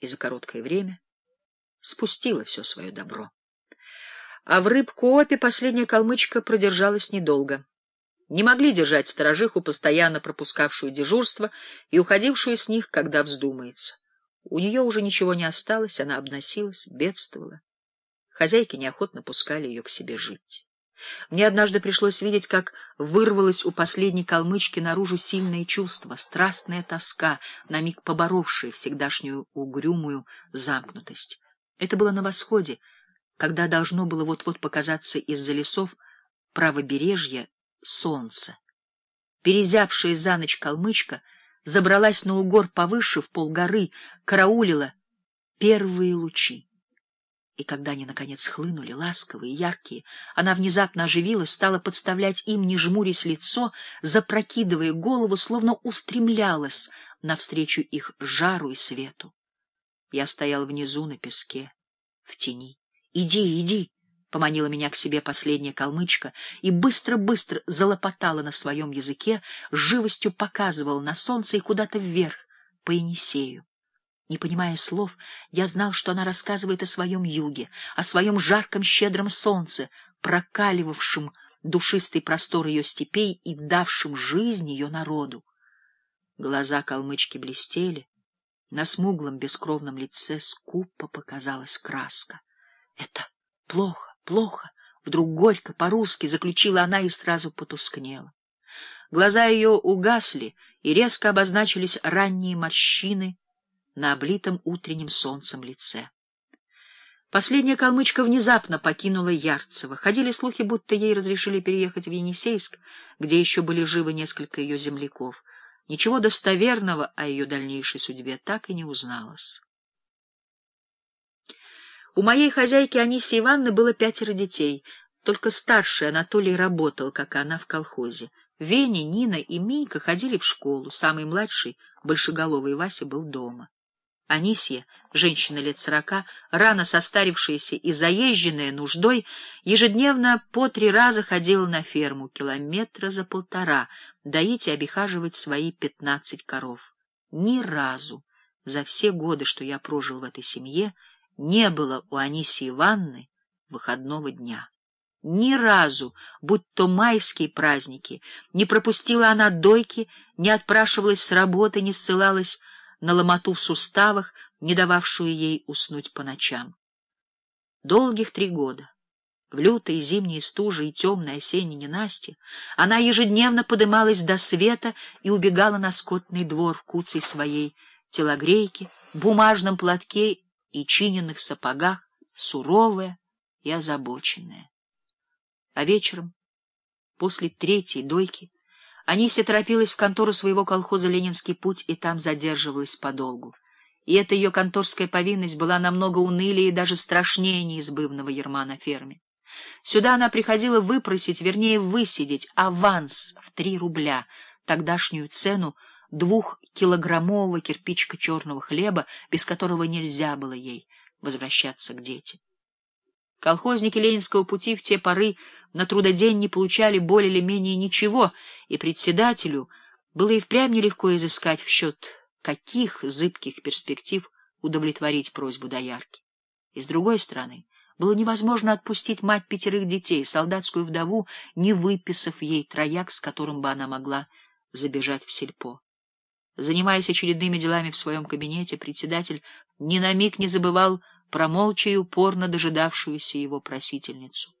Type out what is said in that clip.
и за короткое время спустила все свое добро. А в рыбкоопе последняя калмычка продержалась недолго. Не могли держать сторожиху, постоянно пропускавшую дежурство и уходившую с них, когда вздумается. У нее уже ничего не осталось, она обносилась, бедствовала. Хозяйки неохотно пускали ее к себе жить. Мне однажды пришлось видеть, как вырвалось у последней калмычки наружу сильное чувство, страстная тоска, на миг поборовшая всегдашнюю угрюмую замкнутость. Это было на восходе, когда должно было вот-вот показаться из-за лесов правобережья солнце. Перезябшая за ночь калмычка забралась на угор повыше, в полгоры, караулила первые лучи. И когда они, наконец, хлынули, ласковые, яркие, она внезапно оживилась, стала подставлять им, не жмурясь лицо, запрокидывая голову, словно устремлялась навстречу их жару и свету. Я стоял внизу на песке, в тени. — Иди, иди! — поманила меня к себе последняя калмычка и быстро-быстро залопотала на своем языке, живостью показывала на солнце и куда-то вверх, по Енисею. Не понимая слов, я знал, что она рассказывает о своем юге, о своем жарком щедром солнце, прокаливавшем душистый простор ее степей и давшем жизнь ее народу. Глаза калмычки блестели, на смуглом бескровном лице скупо показалась краска. — Это плохо, плохо! — вдруг горько, по-русски заключила она и сразу потускнела. Глаза ее угасли, и резко обозначились ранние морщины на облитом утренним солнцем лице. Последняя калмычка внезапно покинула Ярцево. Ходили слухи, будто ей разрешили переехать в Енисейск, где еще были живы несколько ее земляков. Ничего достоверного о ее дальнейшей судьбе так и не узналось. У моей хозяйки Аниси Ивановны было пятеро детей, только старший Анатолий работал, как она, в колхозе. Веня, Нина и Минька ходили в школу, самый младший, большеголовый Вася, был дома. Анисья, женщина лет сорока, рано состарившаяся и заезженная нуждой, ежедневно по три раза ходила на ферму, километра за полтора, доить и обихаживать свои пятнадцать коров. Ни разу за все годы, что я прожил в этой семье, не было у Анисии Ивановны выходного дня. Ни разу, будь то майские праздники, не пропустила она дойки, не отпрашивалась с работы, не ссылалась на ломоту в суставах, не дававшую ей уснуть по ночам. Долгих три года, в лютые зимние стужи и темной осенней ненасти, она ежедневно подымалась до света и убегала на скотный двор в куцей своей телогрейке, бумажном платке и чиненных сапогах, суровая и озабоченная. А вечером, после третьей дойки, Анисия торопилась в контору своего колхоза «Ленинский путь» и там задерживалась подолгу. И эта ее конторская повинность была намного унылее и даже страшнее неизбывного ерма на ферме. Сюда она приходила выпросить, вернее, высидеть аванс в три рубля, тогдашнюю цену двухкилограммового кирпичка черного хлеба, без которого нельзя было ей возвращаться к детям. Колхозники Ленинского пути в те поры на трудодень не получали более или менее ничего, и председателю было и впрямь нелегко изыскать в счет каких зыбких перспектив удовлетворить просьбу доярки. И с другой стороны, было невозможно отпустить мать пятерых детей, солдатскую вдову, не выписав ей трояк, с которым бы она могла забежать в сельпо. Занимаясь очередными делами в своем кабинете, председатель ни на миг не забывал про молча и упорно дожидавшуюся его просительницу.